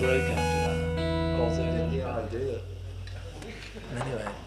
broken.